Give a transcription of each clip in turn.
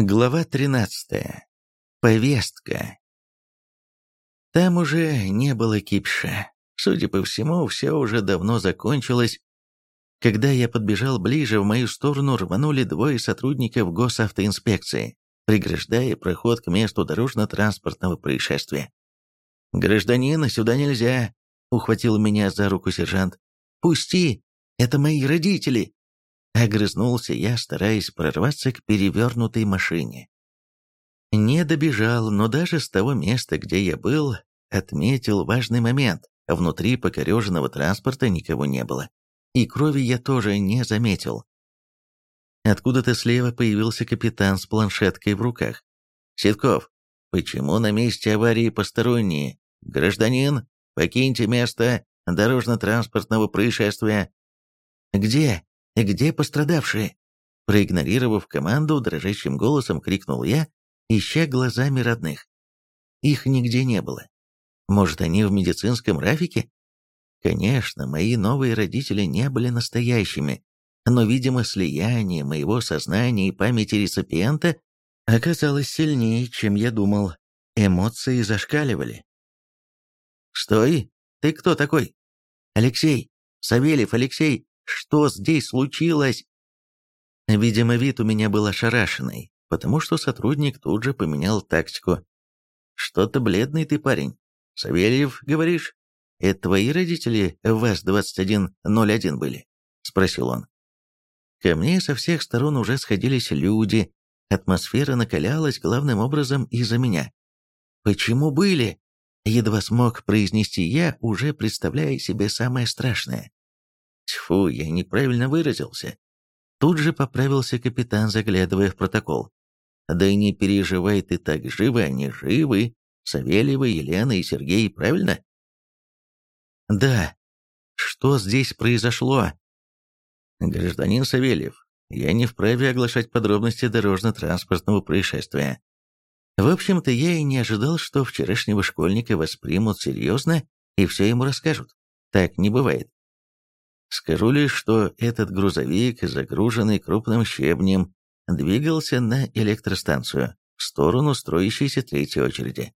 Глава 13. Повестка. Там уже не было кипша. Судя по всему, все уже давно закончилось. Когда я подбежал ближе, в мою сторону рванули двое сотрудников госавтоинспекции, преграждая проход к месту дорожно-транспортного происшествия. «Гражданин, сюда нельзя!» — ухватил меня за руку сержант. «Пусти! Это мои родители!» Огрызнулся я, стараясь прорваться к перевернутой машине. Не добежал, но даже с того места, где я был, отметил важный момент. Внутри покореженного транспорта никого не было. И крови я тоже не заметил. Откуда-то слева появился капитан с планшеткой в руках. «Ситков, почему на месте аварии посторонние? Гражданин, покиньте место дорожно-транспортного происшествия». «Где?» «Где пострадавшие?» Проигнорировав команду, дрожащим голосом крикнул я, ища глазами родных. Их нигде не было. Может, они в медицинском рафике? Конечно, мои новые родители не были настоящими, но, видимо, слияние моего сознания и памяти реципиента оказалось сильнее, чем я думал. Эмоции зашкаливали. «Стой! Ты кто такой?» «Алексей! Савельев Алексей! Что здесь случилось?» Видимо, вид у меня был ошарашенный, потому что сотрудник тут же поменял тактику. «Что-то бледный ты парень. Савельев, говоришь? Это твои родители в ВАЗ-2101 были?» — спросил он. Ко мне со всех сторон уже сходились люди, атмосфера накалялась главным образом из-за меня. «Почему были?» Едва смог произнести я, уже представляя себе самое страшное. Тьфу, я неправильно выразился. Тут же поправился капитан, заглядывая в протокол. Да и не переживай ты так, живы они, живы. Савельева, Елена и Сергей, правильно? Да. Что здесь произошло? Гражданин Савельев, я не вправе оглашать подробности дорожно-транспортного происшествия. В общем-то, я и не ожидал, что вчерашнего школьника воспримут серьезно и все ему расскажут. Так не бывает. Скажу лишь, что этот грузовик, загруженный крупным щебнем, двигался на электростанцию, в сторону строящейся третьей очереди.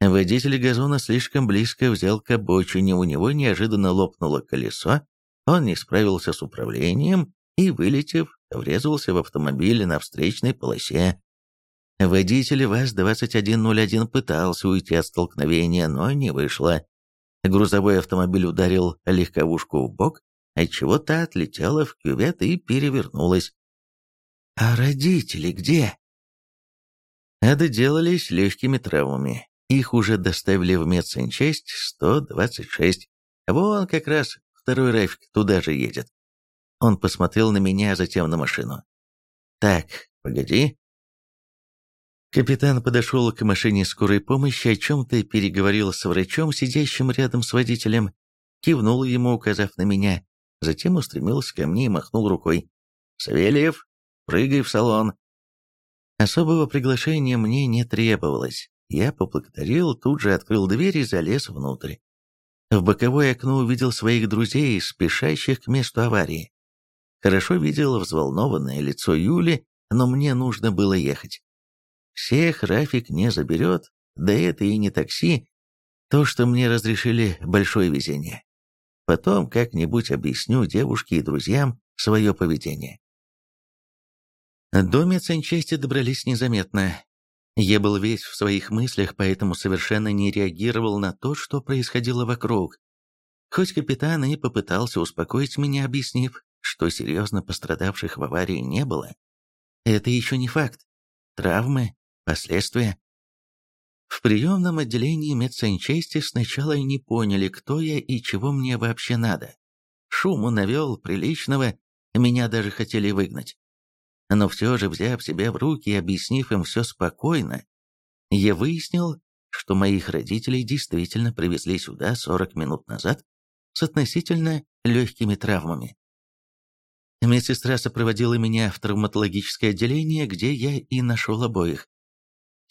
Водитель газона слишком близко взял к обочине, у него неожиданно лопнуло колесо, он не справился с управлением и, вылетев, врезался в автомобиль на встречной полосе. Водитель ВАЗ-2101 пытался уйти от столкновения, но не вышло. Грузовой автомобиль ударил легковушку в бок, отчего та отлетела в кювет и перевернулась. «А родители где?» Доделались легкими травмами. Их уже доставили в медсанчасть 126. Вон как раз второй Рафик туда же едет. Он посмотрел на меня, а затем на машину. «Так, погоди, Капитан подошел к машине скорой помощи, о чем-то переговорил с врачом, сидящим рядом с водителем, кивнул ему, указав на меня, затем устремился ко мне и махнул рукой. «Савельев, прыгай в салон!» Особого приглашения мне не требовалось. Я поблагодарил, тут же открыл дверь и залез внутрь. В боковое окно увидел своих друзей, спешащих к месту аварии. Хорошо видел взволнованное лицо Юли, но мне нужно было ехать. Всех Рафик не заберет, да это и не такси. То, что мне разрешили, большое везение. Потом как-нибудь объясню девушке и друзьям свое поведение. До медсанчасти добрались незаметно. Я был весь в своих мыслях, поэтому совершенно не реагировал на то, что происходило вокруг. Хоть капитан и попытался успокоить меня, объяснив, что серьезно пострадавших в аварии не было, это еще не факт. Травмы Последствия. В приемном отделении медсанчасти сначала не поняли, кто я и чего мне вообще надо. Шуму навел приличного, меня даже хотели выгнать. Но все же, взяв себя в руки и объяснив им все спокойно, я выяснил, что моих родителей действительно привезли сюда 40 минут назад с относительно легкими травмами. Медсестра сопроводила меня в травматологическое отделение, где я и нашел обоих.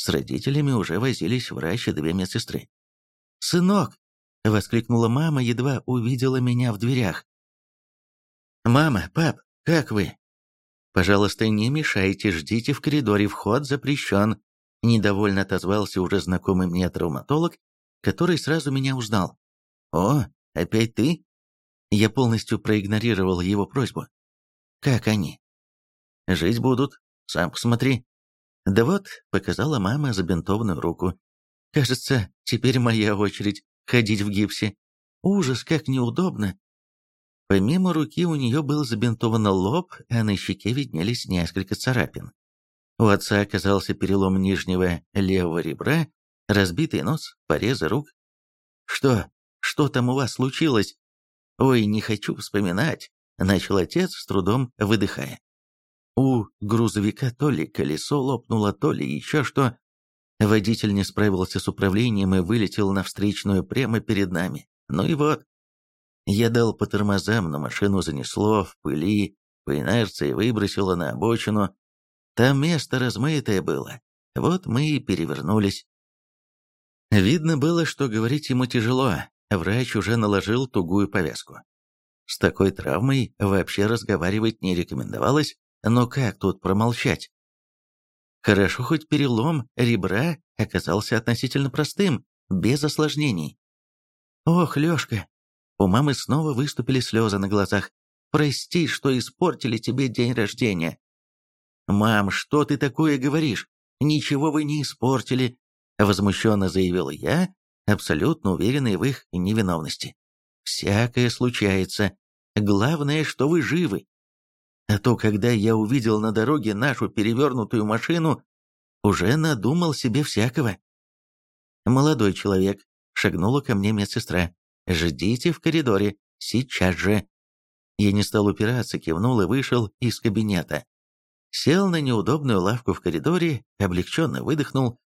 С родителями уже возились врач и две медсестры. «Сынок!» — воскликнула мама, едва увидела меня в дверях. «Мама, пап, как вы?» Пожалуйста, не мешайте, ждите в коридоре, вход запрещен. Недовольно отозвался уже знакомый мне травматолог, который сразу меня узнал. «О, опять ты?» Я полностью проигнорировал его просьбу. «Как они?» «Жить будут, сам посмотри». «Да вот», — показала мама забинтованную руку. «Кажется, теперь моя очередь ходить в гипсе. Ужас, как неудобно. Помимо руки у нее был забинтован лоб, а на щеке виднелись несколько царапин. У отца оказался перелом нижнего левого ребра, разбитый нос, порезы рук. «Что? Что там у вас случилось?» «Ой, не хочу вспоминать», — начал отец, с трудом выдыхая. У грузовика то ли колесо лопнуло, то ли еще что. Водитель не справился с управлением и вылетел на встречную прямо перед нами. Ну и вот, я дал по тормозам, но машину занесло в пыли, по инерции выбросило на обочину. Там место размытое было. Вот мы и перевернулись. Видно было, что говорить ему тяжело. Врач уже наложил тугую повязку. С такой травмой вообще разговаривать не рекомендовалось, но как тут промолчать? Хорошо, хоть перелом ребра оказался относительно простым, без осложнений. «Ох, Лёшка, у мамы снова выступили слезы на глазах. «Прости, что испортили тебе день рождения». «Мам, что ты такое говоришь? Ничего вы не испортили», — возмущенно заявил я, абсолютно уверенный в их невиновности. «Всякое случается. Главное, что вы живы. А то, когда я увидел на дороге нашу перевернутую машину, уже надумал себе всякого». «Молодой человек», — шагнула ко мне медсестра. Ждите в коридоре, сейчас же». Я не стал упираться, кивнул и вышел из кабинета. Сел на неудобную лавку в коридоре, облегченно выдохнул,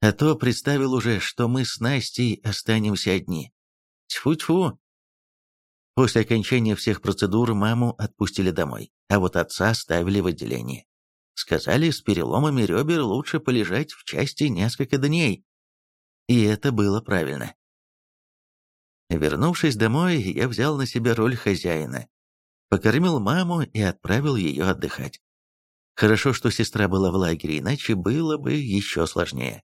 а то представил уже, что мы с Настей останемся одни. Тьфу-тьфу. После окончания всех процедур маму отпустили домой, а вот отца оставили в отделении. Сказали, с переломами ребер лучше полежать в части несколько дней. И это было правильно. Вернувшись домой, я взял на себя роль хозяина. Покормил маму и отправил ее отдыхать. Хорошо, что сестра была в лагере, иначе было бы еще сложнее.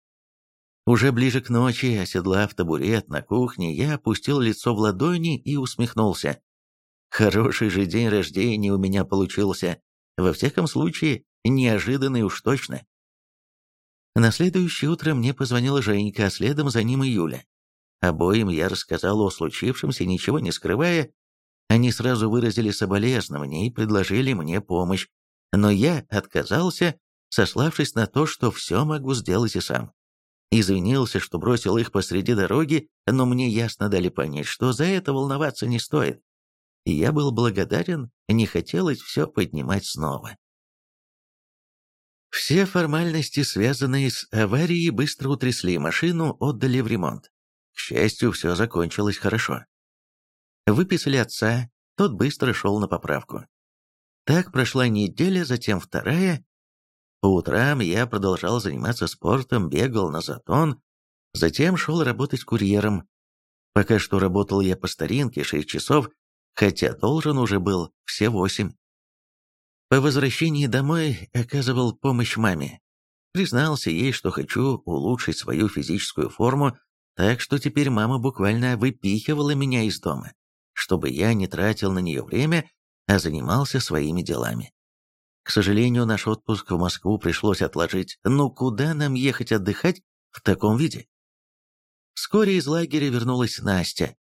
Уже ближе к ночи, оседлав табурет на кухне, я опустил лицо в ладони и усмехнулся. Хороший же день рождения у меня получился. Во всяком случае, неожиданный уж точно. На следующее утро мне позвонила Женька, а следом за ним и Юля. Обоим я рассказал о случившемся, ничего не скрывая. Они сразу выразили соболезнования и предложили мне помощь, но я отказался, сославшись на то, что все могу сделать и сам. Извинился, что бросил их посреди дороги, но мне ясно дали понять, что за это волноваться не стоит. И я был благодарен, не хотелось все поднимать снова. Все формальности, связанные с аварией, быстро утрясли, машину отдали в ремонт. К счастью, все закончилось хорошо. Выписали отца, тот быстро шел на поправку. Так прошла неделя, затем вторая. По утрам я продолжал заниматься спортом, бегал на затон, затем шел работать курьером. Пока что работал я по старинке 6 часов, хотя должен уже был все 8. По возвращении домой оказывал помощь маме. Признался ей, что хочу улучшить свою физическую форму так что теперь мама буквально выпихивала меня из дома, чтобы я не тратил на нее время, а занимался своими делами. К сожалению, наш отпуск в Москву пришлось отложить. Ну куда нам ехать отдыхать в таком виде? Вскоре из лагеря вернулась Настя.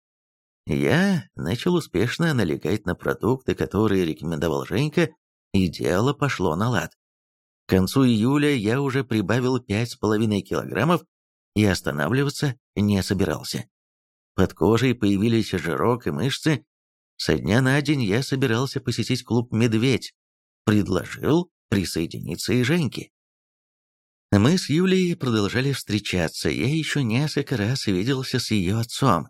Я начал успешно налегать на продукты, которые рекомендовал Женька, и дело пошло на лад. К концу июля я уже прибавил 5,5 килограммов и останавливаться не собирался. Под кожей появились жирок и мышцы. Со дня на день я собирался посетить клуб «Медведь». Предложил присоединиться и Женьке. Мы с Юлей продолжали встречаться, я еще несколько раз виделся с ее отцом.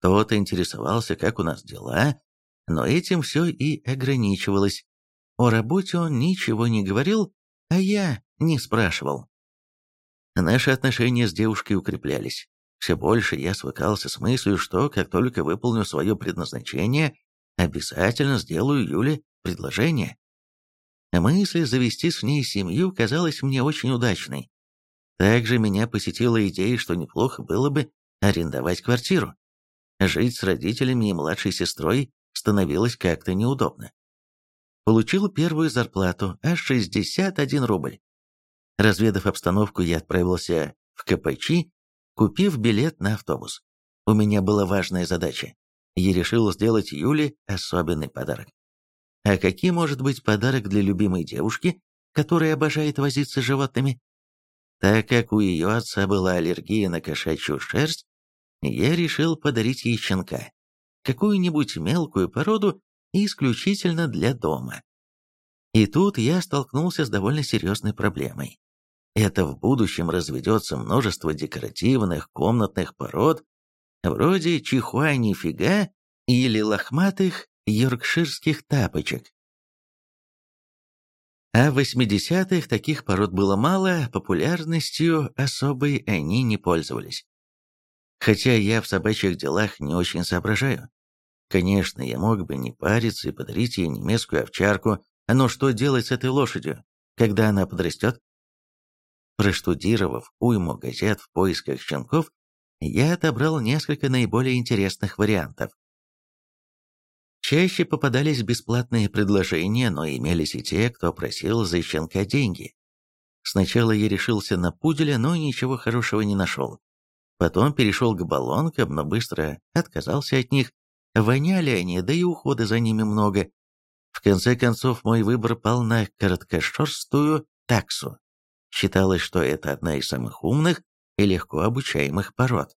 Тот интересовался, как у нас дела, но этим все и ограничивалось. О работе он ничего не говорил, а я не спрашивал. Наши отношения с девушкой укреплялись. Все больше я свыкался с мыслью, что, как только выполню свое предназначение, обязательно сделаю Юле предложение. Мысль завести с ней семью казалась мне очень удачной. Также меня посетила идея, что неплохо было бы арендовать квартиру. Жить с родителями и младшей сестрой становилось как-то неудобно. Получил первую зарплату, аж 61 рубль. Разведав обстановку, я отправился в КПЧ, купив билет на автобус. У меня была важная задача. Я решил сделать Юле особенный подарок. А каким может быть подарок для любимой девушки, которая обожает возиться с животными? Так как у ее отца была аллергия на кошачью шерсть, я решил подарить ей щенка, какую-нибудь мелкую породу исключительно для дома. И тут я столкнулся с довольно серьезной проблемой. Это в будущем разведется множество декоративных комнатных пород, вроде чихуа-нифига или лохматых йоркширских тапочек. А в 80-х таких пород было мало, популярностью особой они не пользовались. Хотя я в собачьих делах не очень соображаю. Конечно, я мог бы не париться и подарить ей немецкую овчарку, но что делать с этой лошадью, когда она подрастет? Проштудировав уйму газет в поисках щенков, я отобрал несколько наиболее интересных вариантов. Чаще попадались бесплатные предложения, но имелись и те, кто просил за щенка деньги. Сначала я решился на пуделя, но ничего хорошего не нашел. Потом перешел к баллонкам, но быстро отказался от них. Воняли они, да и ухода за ними много. В конце концов, мой выбор пал на короткошерстую таксу. Считалось, что это одна из самых умных и легко обучаемых пород.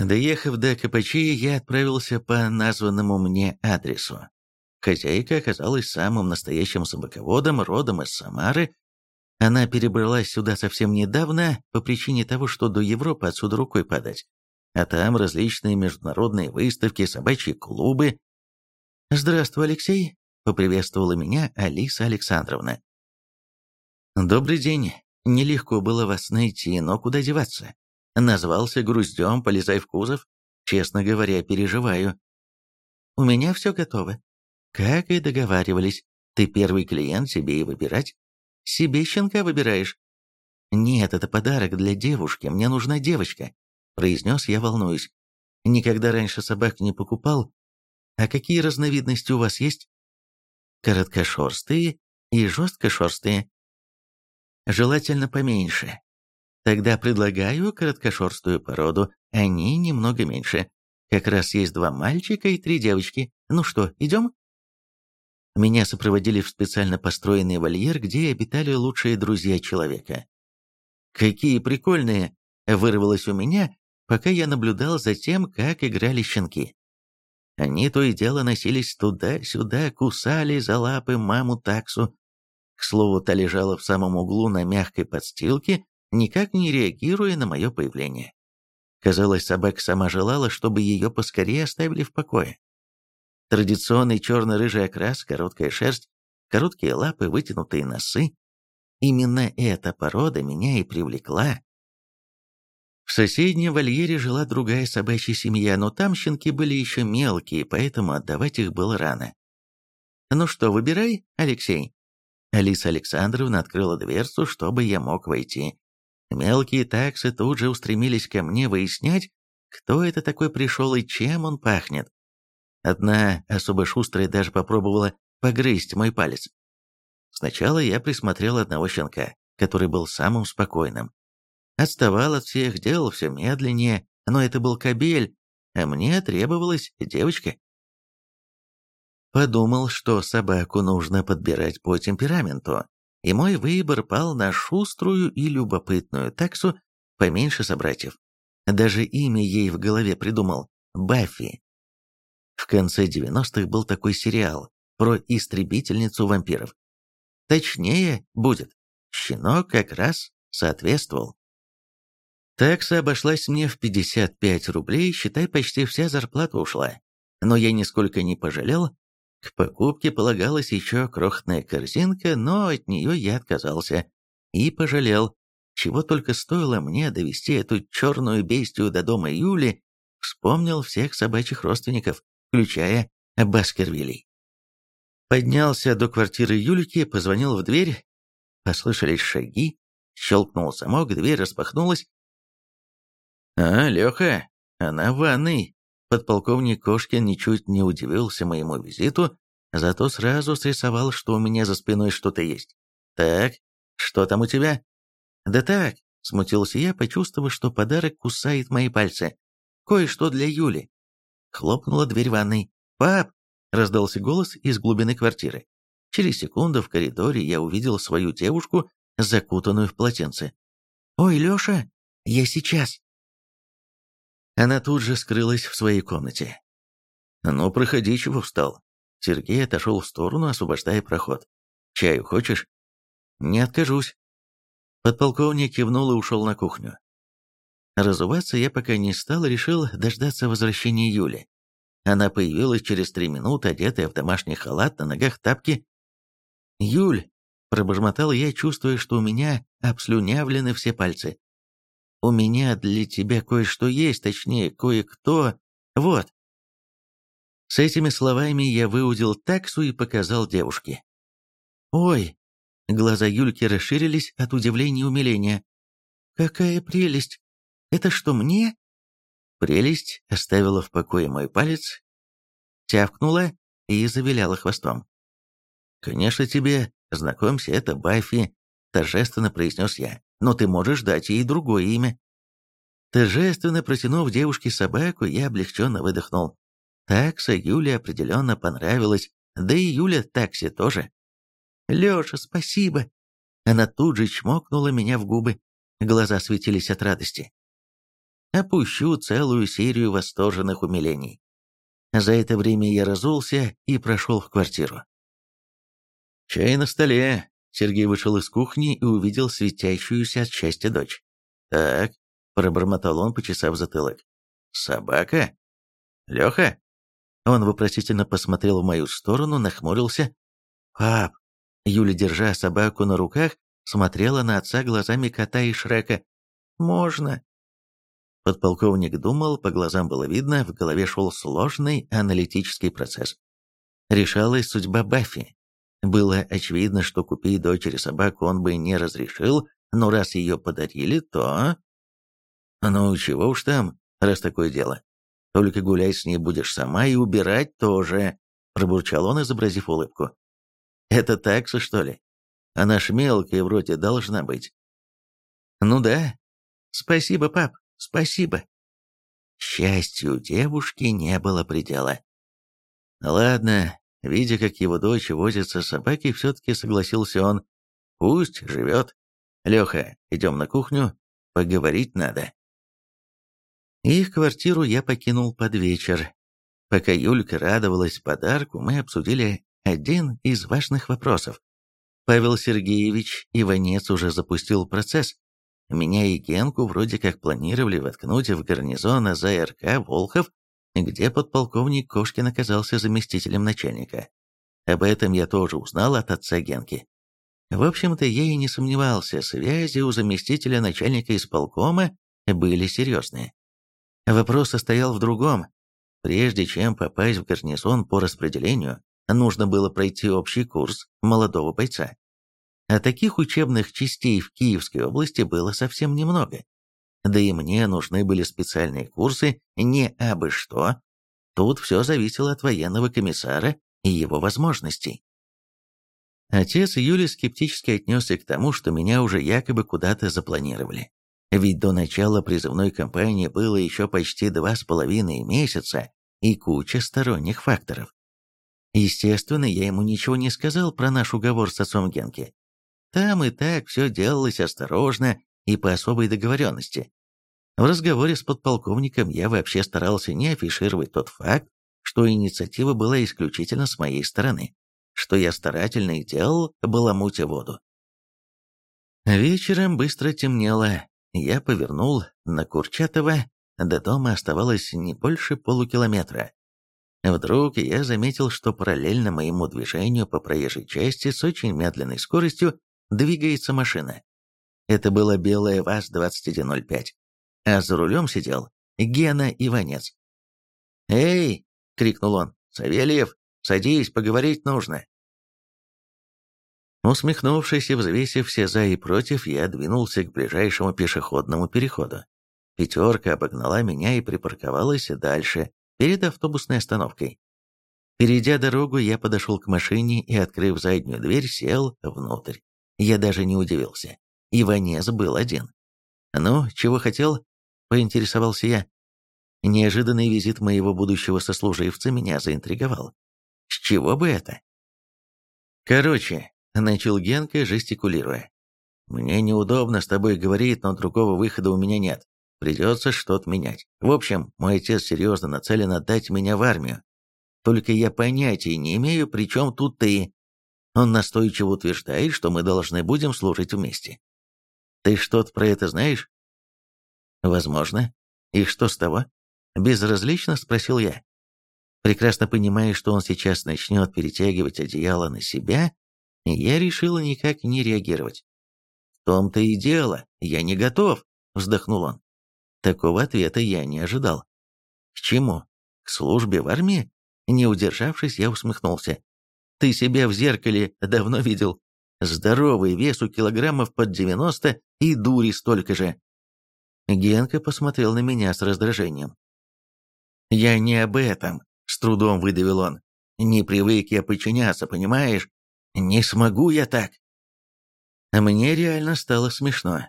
Доехав до КПЧ, я отправился по названному мне адресу. Хозяйка оказалась самым настоящим собаководом, родом из Самары. Она перебралась сюда совсем недавно по причине того, что до Европы отсюда рукой подать. А там различные международные выставки, собачьи клубы. «Здравствуй, Алексей», — поприветствовала меня Алиса Александровна. «Добрый день. Нелегко было вас найти, но куда деваться? Назвался груздем, полезай в кузов. Честно говоря, переживаю. У меня все готово. Как и договаривались, ты первый клиент, себе и выбирать. Себе щенка выбираешь. Нет, это подарок для девушки, мне нужна девочка, произнес я, волнуюсь. Никогда раньше собак не покупал. А какие разновидности у вас есть? Короткошерстые и жесткошерстые. Желательно поменьше, Тогда предлагаю короткошерстую породу, они немного меньше. Как раз есть два мальчика и три девочки. Ну что, идем? Меня сопроводили в специально построенный вольер, где обитали лучшие друзья человека. «Какие прикольные!» – вырвалось у меня, пока я наблюдал за тем, как играли щенки. Они то и дело носились туда-сюда, кусали за лапы маму таксу. К слову, та лежала в самом углу на мягкой подстилке, никак не реагируя на мое появление. Казалось, собака сама желала, чтобы ее поскорее оставили в покое. Традиционный черно-рыжий окрас, короткая шерсть, короткие лапы, вытянутые носы. Именно эта порода меня и привлекла. В соседнем вольере жила другая собачья семья, но там щенки были еще мелкие, поэтому отдавать их было рано. «Ну что, выбирай, Алексей?» Алиса Александровна открыла дверцу, чтобы я мог войти. Мелкие таксы тут же устремились ко мне выяснять, кто это такой пришел и чем он пахнет. Одна особо шустрая даже попробовала погрызть мой палец. Сначала я присмотрел одного щенка, который был самым спокойным. Отставал от всех, делал все медленнее, но это был кобель, а мне требовалась девочка. Подумал, что собаку нужно подбирать по темпераменту, и мой выбор пал на шуструю и любопытную таксу поменьше собратьев. Даже имя ей в голове придумал – Баффи. В конце 90-х был такой сериал про истребительницу вампиров. Точнее, будет. Щенок как раз соответствовал. Такса обошлась мне в 55 рублей, считай, почти вся зарплата ушла. Но я нисколько не пожалел, к покупке полагалась еще крохотная корзинка, но от нее я отказался и пожалел, чего только стоило мне довести эту черную бестию до дома Юли, вспомнил всех собачьих родственников, включая Баскервилей. Поднялся до квартиры Юльки, позвонил в дверь. Послышались шаги, щелкнул замок, дверь распахнулась. «А, Леха, она в ванной!» Подполковник Кошкин ничуть не удивился моему визиту, зато сразу срисовал, что у меня за спиной что-то есть. «Так, что там у тебя?» «Да так», — смутился я, почувствовав, что подарок кусает мои пальцы. «Кое-что для Юли». Хлопнула дверь ванной. «Пап!» — раздался голос из глубины квартиры. Через секунду в коридоре я увидел свою девушку, закутанную в полотенце. «Ой, Леша, я сейчас!» Она тут же скрылась в своей комнате. «Ну, проходи, чего встал?» Сергей отошел в сторону, освобождая проход. «Чаю хочешь?» «Не откажусь». Подполковник кивнул и ушел на кухню. Разуваться я пока не стал, решил дождаться возвращения Юли. Она появилась через три минуты, одетая в домашний халат, на ногах тапки. «Юль!» – пробормотал я, чувствуя, что у меня обслюнявлены все пальцы. У меня для тебя кое-что есть, точнее, кое-кто. Вот». С этими словами я выудил таксу и показал девушке. «Ой!» Глаза Юльки расширились от удивления и умиления. «Какая прелесть! Это что, мне?» Прелесть оставила в покое мой палец, тявкнула и завиляла хвостом. «Конечно тебе, знакомься, это Баффи», — торжественно произнес я но ты можешь дать ей другое имя». Торжественно протянув девушке собаку, я облегченно выдохнул. Такса Юле определенно понравилась, да и Юля такси тоже. «Леша, спасибо!» Она тут же чмокнула меня в губы. Глаза светились от радости. Опущу целую серию восторженных умилений. За это время я разулся и прошел в квартиру. «Чай на столе», Сергей вышел из кухни и увидел светящуюся от счастья дочь. «Так», — пробормотал он, почесав затылок. «Собака? Леха?» Он вопросительно посмотрел в мою сторону, нахмурился. «Пап!» Юля, держа собаку на руках, смотрела на отца глазами кота и Шрека. «Можно?» Подполковник думал, по глазам было видно, в голове шел сложный аналитический процесс. Решалась судьба Баффи, было очевидно, что купить дочери собаку он бы не разрешил, но раз ее подарили, то... Ну, чего уж там, раз такое дело. Только гулять с ней будешь сама и убирать тоже, пробурчал он, изобразив улыбку. Это такса, что ли? Она ж мелкая вроде должна быть. Ну да. Спасибо, пап, спасибо. Счастью девушки не было предела. Ладно, Видя, как его дочь возится с собакой, все-таки согласился он. «Пусть живет. Леха, идем на кухню, поговорить надо». Их квартиру я покинул под вечер. Пока Юлька радовалась подарку, мы обсудили один из важных вопросов. Павел Сергеевич Иванец уже запустил процесс. Меня и Генку вроде как планировали воткнуть в гарнизон АЗРК «Волхов», где подполковник Кошкин оказался заместителем начальника. Об этом я тоже узнал от отца Генки. В общем-то, я и не сомневался, связи у заместителя начальника исполкома были серьезные. Вопрос состоял в другом. Прежде чем попасть в гарнизон по распределению, нужно было пройти общий курс молодого бойца. А таких учебных частей в Киевской области было совсем немного да и мне нужны были специальные курсы не абы что. Тут все зависело от военного комиссара и его возможностей. Отец Юли скептически отнесся к тому, что меня уже якобы куда-то запланировали. Ведь до начала призывной кампании было еще почти два с половиной месяца и куча сторонних факторов. Естественно, я ему ничего не сказал про наш уговор с отцом Генки. Там и так все делалось осторожно и по особой договоренности. В разговоре с подполковником я вообще старался не афишировать тот факт, что инициатива была исключительно с моей стороны, что я старательно и делал, баламутя воду. Вечером быстро темнело, я повернул на Курчатова, до дома оставалось не больше полукилометра. Вдруг я заметил, что параллельно моему движению по проезжей части с очень медленной скоростью двигается машина. Это была белая ВАЗ-2105, а за рулем сидел Гена Иванец. «Эй!» — крикнул он. «Савельев, садись, поговорить нужно. Усмехнувшись и взвесив все за и против, я двинулся к ближайшему пешеходному переходу. Пятерка обогнала меня и припарковалась дальше, перед автобусной остановкой. Перейдя дорогу, я подошел к машине и, открыв заднюю дверь, сел внутрь. Я даже не удивился. Иванец был один. «Ну, чего хотел?» — поинтересовался я. Неожиданный визит моего будущего сослуживца меня заинтриговал. С чего бы это? Короче, начал Генка, жестикулируя. Мне неудобно с тобой говорить, но другого выхода у меня нет. Придется что-то менять. В общем, мой отец серьезно нацелен отдать меня в армию. Только я понятия не имею, при чем тут ты. Он настойчиво утверждает, что мы должны будем служить вместе. Ты что-то про это знаешь? Возможно. И что с того? Безразлично спросил я. Прекрасно понимая, что он сейчас начнет перетягивать одеяло на себя, я решил никак не реагировать. «В том-то и дело, я не готов», — вздохнул он. Такого ответа я не ожидал. «К чему? К службе в армии?» Не удержавшись, я усмехнулся. «Ты себя в зеркале давно видел. Здоровый, вес у килограммов под девяносто и дури столько же». Генка посмотрел на меня с раздражением. «Я не об этом», — с трудом выдавил он. «Не привык я подчиняться, понимаешь? Не смогу я так». Мне реально стало смешно.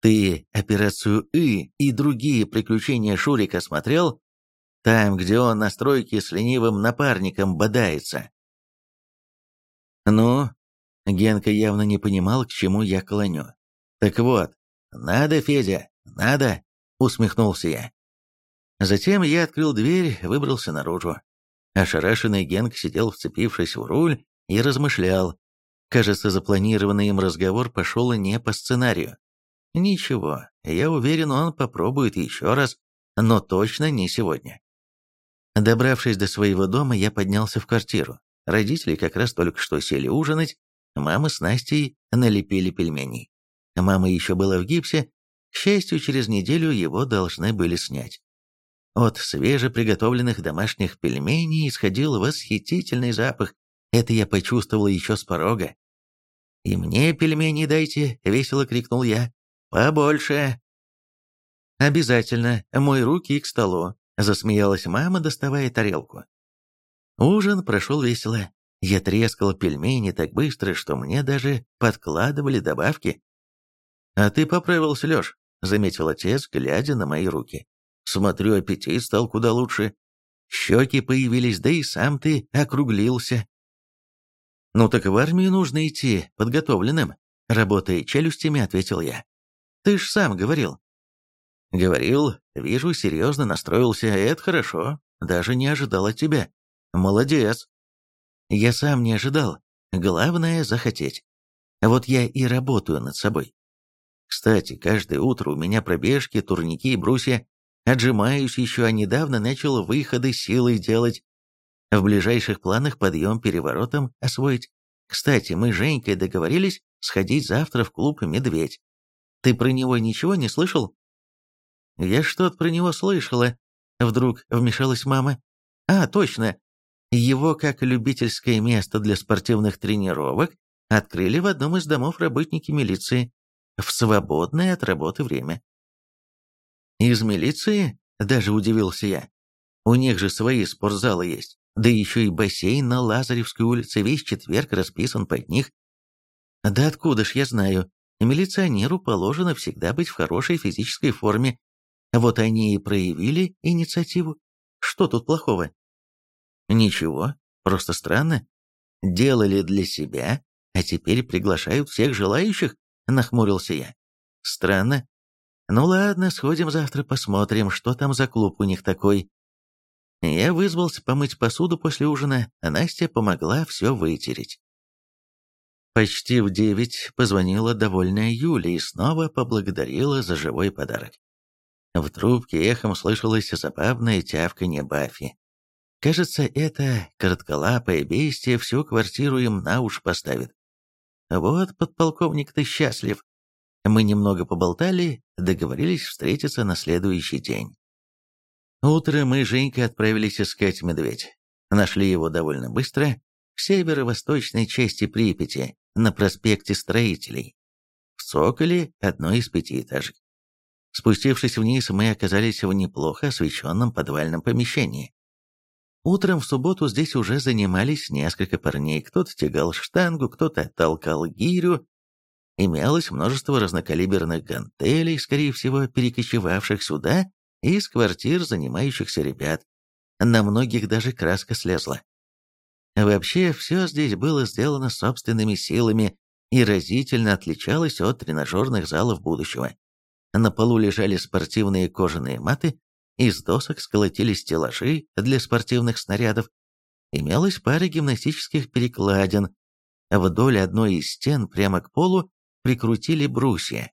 Ты операцию «И» и другие приключения Шурика смотрел? Там, где он на стройке с ленивым напарником бодается. Ну, Генка явно не понимал, к чему я клоню. Так вот, надо, Федя, надо, усмехнулся я. Затем я открыл дверь, выбрался наружу. Ошарашенный Генк сидел, вцепившись в руль, и размышлял. Кажется, запланированный им разговор пошел не по сценарию. Ничего, я уверен, он попробует еще раз, но точно не сегодня. Добравшись до своего дома, я поднялся в квартиру. Родители как раз только что сели ужинать, мама с Настей налепили пельменей. Мама еще была в гипсе, к счастью, через неделю его должны были снять. От свежеприготовленных домашних пельменей исходил восхитительный запах, это я почувствовал еще с порога. «И мне пельмени дайте!» — весело крикнул я. «Побольше!» «Обязательно! Мой руки к столу!» — засмеялась мама, доставая тарелку. Ужин прошел весело. Я трескал пельмени так быстро, что мне даже подкладывали добавки. «А ты поправился, Леш», — заметил отец, глядя на мои руки. «Смотрю, аппетит стал куда лучше. Щеки появились, да и сам ты округлился». «Ну так в армию нужно идти, подготовленным», — работая челюстями, ответил я. Ты ж сам говорил». «Говорил, вижу, серьезно настроился, это хорошо, даже не ожидал от тебя. Молодец». «Я сам не ожидал, главное захотеть. Вот я и работаю над собой. Кстати, каждое утро у меня пробежки, турники и брусья. Отжимаюсь еще, а недавно начал выходы силой делать. В ближайших планах подъем переворотом освоить. Кстати, мы с Женькой договорились сходить завтра в клуб «Медведь». Ты про него ничего не слышал?» «Я что-то про него слышала», — вдруг вмешалась мама. «А, точно. Его, как любительское место для спортивных тренировок, открыли в одном из домов работники милиции в свободное от работы время». «Из милиции?» — даже удивился я. «У них же свои спортзалы есть, да еще и бассейн на Лазаревской улице весь четверг расписан под них». «Да откуда ж я знаю?» Милиционеру положено всегда быть в хорошей физической форме. Вот они и проявили инициативу. Что тут плохого? Ничего, просто странно. Делали для себя, а теперь приглашают всех желающих, нахмурился я. Странно. Ну ладно, сходим завтра посмотрим, что там за клуб у них такой. Я вызвался помыть посуду после ужина, а Настя помогла все вытереть. Почти в девять позвонила довольная Юля и снова поблагодарила за живой подарок. В трубке эхом слышалось забавное тявканье Баффи. Кажется, это коротколапое бестие всю квартиру им на уши поставит. Вот подполковник-то счастлив. Мы немного поболтали, договорились встретиться на следующий день. Утром мы с Женькой отправились искать медведь. Нашли его довольно быстро, в северо-восточной части Припяти, на проспекте Строителей. В цоколе одной из пятиэтажек. Спустившись вниз, мы оказались в неплохо освещенном подвальном помещении. Утром в субботу здесь уже занимались несколько парней. Кто-то тягал штангу, кто-то толкал гирю. Имелось множество разнокалиберных гантелей, скорее всего, перекочевавших сюда из квартир занимающихся ребят. На многих даже краска слезла. Вообще, все здесь было сделано собственными силами и разительно отличалось от тренажерных залов будущего. На полу лежали спортивные кожаные маты, из досок сколотились стеллажи для спортивных снарядов, имелась пара гимнастических перекладин, вдоль одной из стен прямо к полу прикрутили брусья.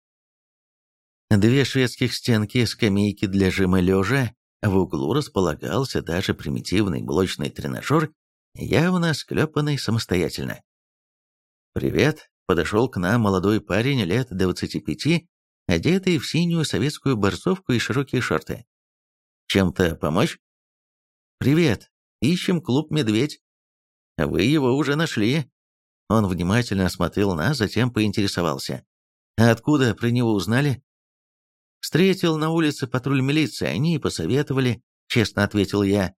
Две шведских стенки, скамейки для жима лежа, в углу располагался даже примитивный блочный тренажер, явно склепанный самостоятельно. «Привет!» — подошел к нам молодой парень лет 25 одетый в синюю советскую борцовку и широкие шорты. «Чем-то помочь?» «Привет. Ищем клуб «Медведь». Вы его уже нашли». Он внимательно осмотрел нас, затем поинтересовался. «А откуда про него узнали?» «Встретил на улице патруль милиции, они и посоветовали», — честно ответил я.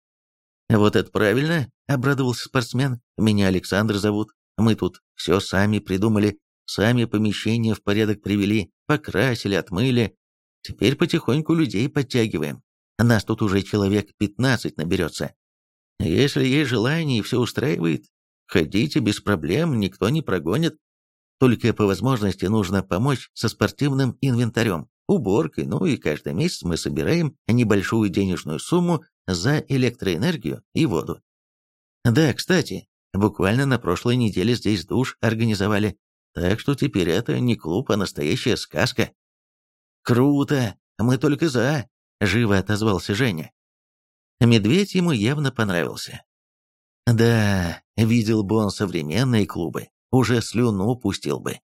«Вот это правильно», — обрадовался спортсмен. «Меня Александр зовут. Мы тут все сами придумали. Сами помещения в порядок привели, покрасили, отмыли. Теперь потихоньку людей подтягиваем. Нас тут уже человек 15 наберется. Если есть желание и все устраивает, ходите без проблем, никто не прогонит. Только по возможности нужно помочь со спортивным инвентарем, уборкой, ну и каждый месяц мы собираем небольшую денежную сумму за электроэнергию и воду. Да, кстати, буквально на прошлой неделе здесь душ организовали. Так что теперь это не клуб, а настоящая сказка. «Круто! Мы только за!» – живо отозвался Женя. Медведь ему явно понравился. Да, видел бы он современные клубы, уже слюну пустил бы.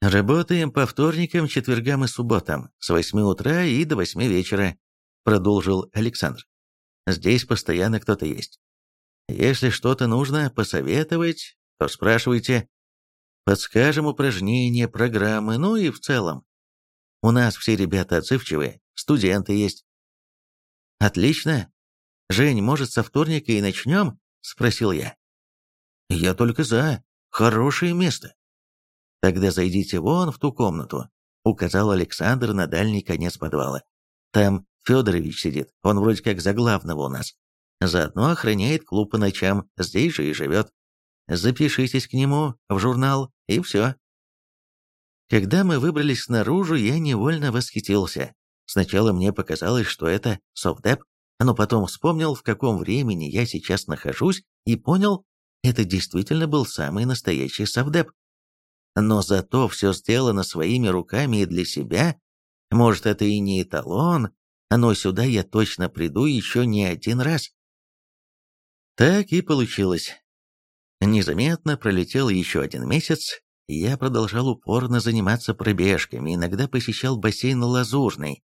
«Работаем по вторникам, четвергам и субботам, с восьми утра и до восьми вечера», – продолжил Александр. «Здесь постоянно кто-то есть. Если что-то нужно посоветовать, то спрашивайте, Подскажем упражнения, программы, ну и в целом. У нас все ребята отзывчивые, студенты есть. Отлично. Жень, может, со вторника и начнем? Спросил я. Я только за. Хорошее место. Тогда зайдите вон в ту комнату, указал Александр на дальний конец подвала. Там Федорович сидит, он вроде как за главного у нас. Заодно охраняет клуб по ночам, здесь же и живет. Запишитесь к нему в журнал, и все. Когда мы выбрались наружу, я невольно восхитился. Сначала мне показалось, что это совдеп, но потом вспомнил, в каком времени я сейчас нахожусь, и понял, это действительно был самый настоящий совдеп. Но зато все сделано своими руками и для себя. Может, это и не эталон, но сюда я точно приду еще не один раз. Так и получилось. Незаметно пролетел еще один месяц, и я продолжал упорно заниматься пробежками, иногда посещал бассейн Лазурный.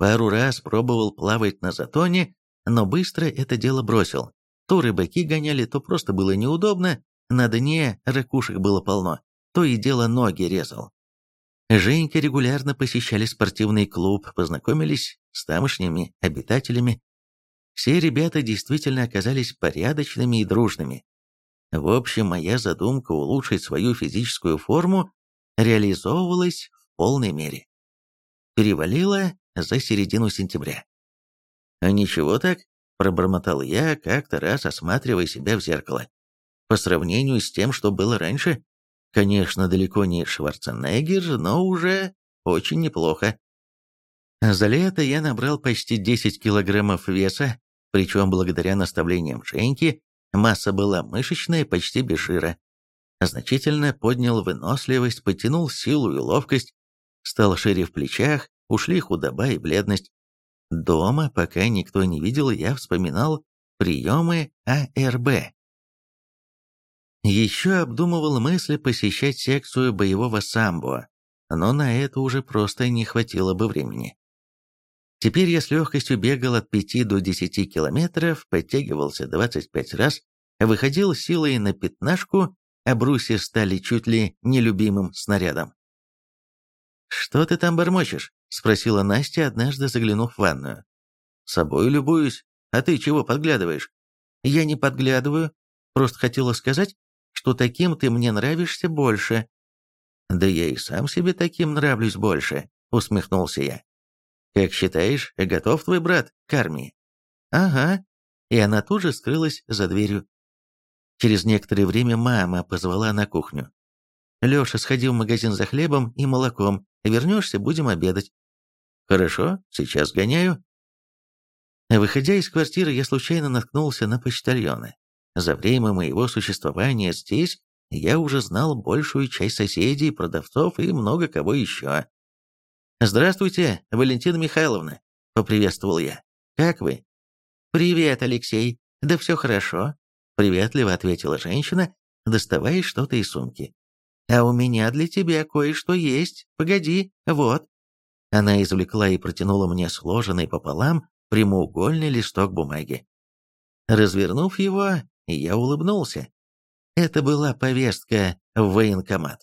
Пару раз пробовал плавать на затоне, но быстро это дело бросил. То рыбаки гоняли, то просто было неудобно, на дне ракушек было полно, то и дело ноги резал. Женька регулярно посещали спортивный клуб, познакомились с тамошними обитателями. Все ребята действительно оказались порядочными и дружными. В общем, моя задумка улучшить свою физическую форму реализовывалась в полной мере. Перевалило за середину сентября. «А ничего так?» – пробормотал я, как-то раз осматривая себя в зеркало. По сравнению с тем, что было раньше, конечно, далеко не Шварценеггер, но уже очень неплохо. За лето я набрал почти 10 килограммов веса, причем благодаря наставлениям Женьки Масса была мышечная, почти без жира. Значительно поднял выносливость, потянул силу и ловкость, стал шире в плечах, ушли худоба и бледность. Дома, пока никто не видел, я вспоминал приемы АРБ. Еще обдумывал мысли посещать секцию боевого самбо, но на это уже просто не хватило бы времени. Теперь я с легкостью бегал от 5 до 10 километров, подтягивался 25 раз, выходил силой на пятнашку а брусья стали чуть ли нелюбимым снарядом. «Что ты там бормочешь?» — спросила Настя, однажды заглянув в ванную. «Собой любуюсь. А ты чего подглядываешь?» «Я не подглядываю. Просто хотела сказать, что таким ты мне нравишься больше». «Да я и сам себе таким нравлюсь больше», — усмехнулся я. «Как считаешь, готов твой брат к армии?» «Ага». И она тут же скрылась за дверью. Через некоторое время мама позвала на кухню. «Леша, сходи в магазин за хлебом и молоком. Вернешься, будем обедать». «Хорошо, сейчас гоняю». Выходя из квартиры, я случайно наткнулся на почтальона. За время моего существования здесь я уже знал большую часть соседей, продавцов и много кого еще. «Здравствуйте, Валентина Михайловна», — поприветствовал я. «Как вы?» «Привет, Алексей. Да все хорошо», — приветливо ответила женщина, доставая что-то из сумки. «А у меня для тебя кое-что есть. Погоди, вот». Она извлекла и протянула мне сложенный пополам прямоугольный листок бумаги. Развернув его, я улыбнулся. Это была повестка в военкомат.